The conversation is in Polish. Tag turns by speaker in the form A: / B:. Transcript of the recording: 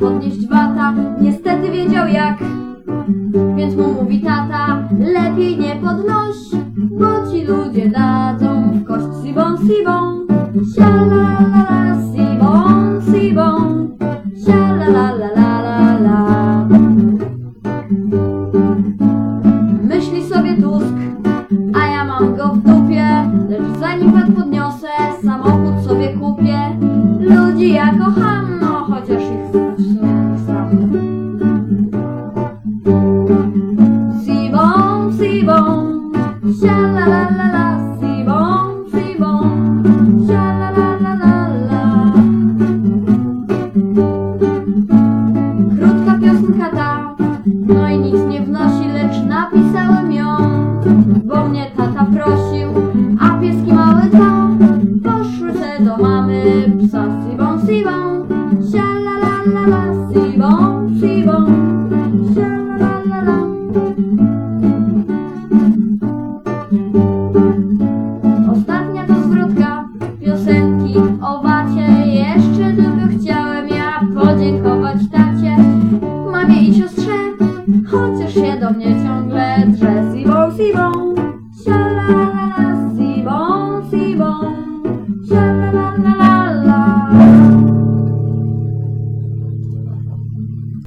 A: podnieść wata, niestety wiedział jak. Więc mu mówi tata, lepiej nie podnoś, bo ci ludzie dadzą w kość sibą, sibą. Sialalala, sibą, sibą. Sialalala. Myśli sobie Tusk, a ja mam go w dupie Lecz zanim sibą, sialalalala Sibą, sibą, sialalalala Krótka piosenka ta, no i nic nie wnosi, lecz napisałem ją, bo mnie tata prosił, a pieski małe dwa poszły se do mamy, psa. Sibą, sibą, jeszcze tylko chciałem ja podziękować tacie, mamie i siostrze, chociaż się do mnie ciągle drze. Siwo, siwo.